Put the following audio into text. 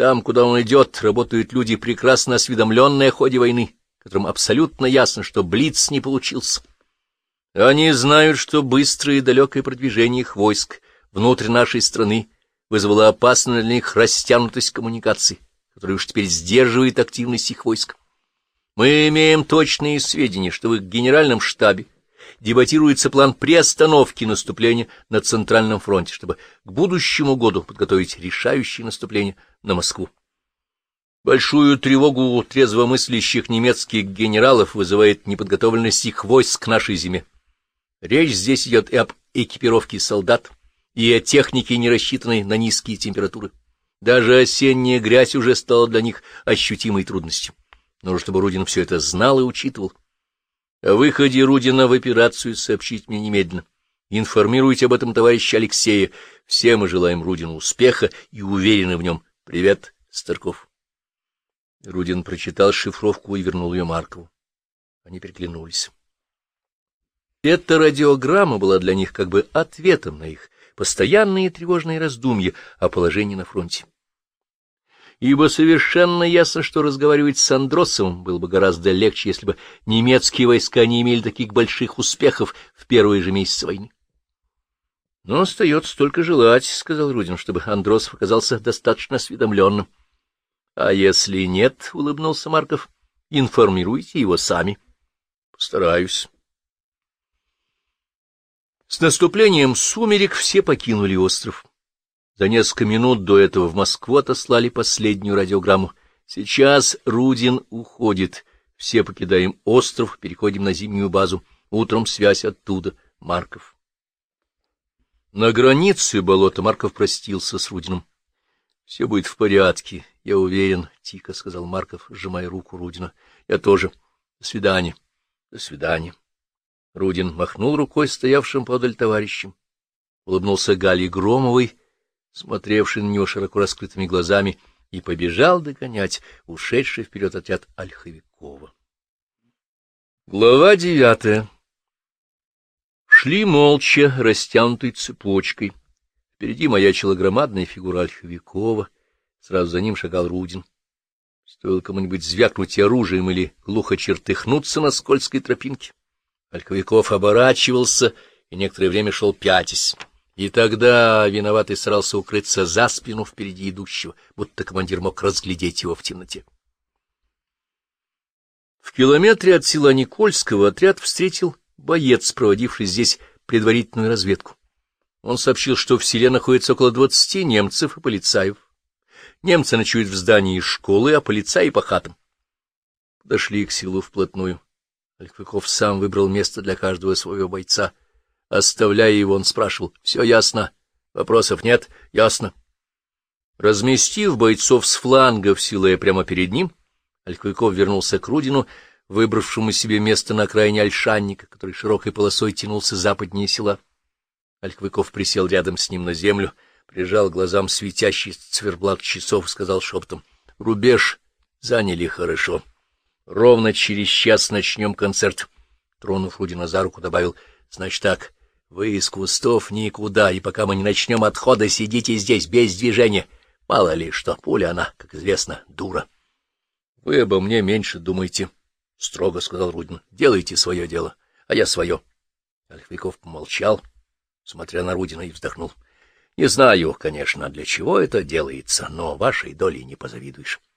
Там, куда он идет, работают люди, прекрасно осведомленные о ходе войны, которым абсолютно ясно, что Блиц не получился. Они знают, что быстрое и далекое продвижение их войск внутрь нашей страны вызвало опасную для них растянутость коммуникаций, которая уж теперь сдерживает активность их войск. Мы имеем точные сведения, что в их генеральном штабе дебатируется план приостановки наступления на Центральном фронте, чтобы к будущему году подготовить решающее наступление на Москву. Большую тревогу у трезвомыслящих немецких генералов вызывает неподготовленность их войск к нашей зиме. Речь здесь идет и об экипировке солдат, и о технике, не рассчитанной на низкие температуры. Даже осенняя грязь уже стала для них ощутимой трудностью. Нужно, чтобы Рудин все это знал и учитывал. О выходе Рудина в операцию сообщить мне немедленно. Информируйте об этом товарища Алексея. Все мы желаем Рудину успеха и уверены в нем. Привет, Старков. Рудин прочитал шифровку и вернул ее Маркову. Они переглянулись. Эта радиограмма была для них как бы ответом на их постоянные тревожные раздумья о положении на фронте. Ибо совершенно ясно, что разговаривать с Андросовым было бы гораздо легче, если бы немецкие войска не имели таких больших успехов в первые же месяцы войны. — Но остается только желать, — сказал Рудин, — чтобы Андросов оказался достаточно осведомленным. — А если нет, — улыбнулся Марков, — информируйте его сами. — Постараюсь. С наступлением сумерек все покинули остров. За несколько минут до этого в Москву отослали последнюю радиограмму. Сейчас Рудин уходит. Все покидаем остров, переходим на зимнюю базу. Утром связь оттуда. Марков. На границе болота Марков простился с Рудиным. — Все будет в порядке, я уверен, — тихо сказал Марков, сжимая руку Рудина. — Я тоже. До свидания. До свидания. Рудин махнул рукой стоявшим подаль товарищем, улыбнулся Гале Громовой, смотревшей на него широко раскрытыми глазами, и побежал догонять ушедший вперед отряд Ольховикова. Глава девятая Шли молча, растянутой цепочкой. Впереди маячила громадная фигура Ольховикова, сразу за ним шагал Рудин. Стоило кому-нибудь звякнуть оружием или глухо чертыхнуться на скользкой тропинке. Ольковиков оборачивался и некоторое время шел пятясь. И тогда виноватый старался укрыться за спину впереди идущего, будто командир мог разглядеть его в темноте. В километре от села Никольского отряд встретил боец, проводивший здесь предварительную разведку. Он сообщил, что в селе находится около двадцати немцев и полицаев. Немцы ночуют в здании школы, а полицаи по хатам. Подошли к селу вплотную. Ольховиков сам выбрал место для каждого своего бойца. Оставляя его, он спрашивал, — Все ясно? Вопросов нет? Ясно. Разместив бойцов с флангов, силая прямо перед ним, Ольховиков вернулся к Рудину, выбравшему себе место на окраине Ольшанника, который широкой полосой тянулся западнее села. Ольховиков присел рядом с ним на землю, прижал глазам светящий циферблат часов и сказал шептом, — Рубеж заняли хорошо. Ровно через час начнем концерт. Тронув Рудина за руку, добавил, — Значит так, вы из кустов никуда, и пока мы не начнем отхода, сидите здесь без движения. Мало ли что, пуля она, как известно, дура. — Вы обо мне меньше думайте, — строго сказал Рудин. — Делайте свое дело, а я свое. Ольховиков помолчал, смотря на Рудина, и вздохнул. — Не знаю, конечно, для чего это делается, но вашей долей не позавидуешь.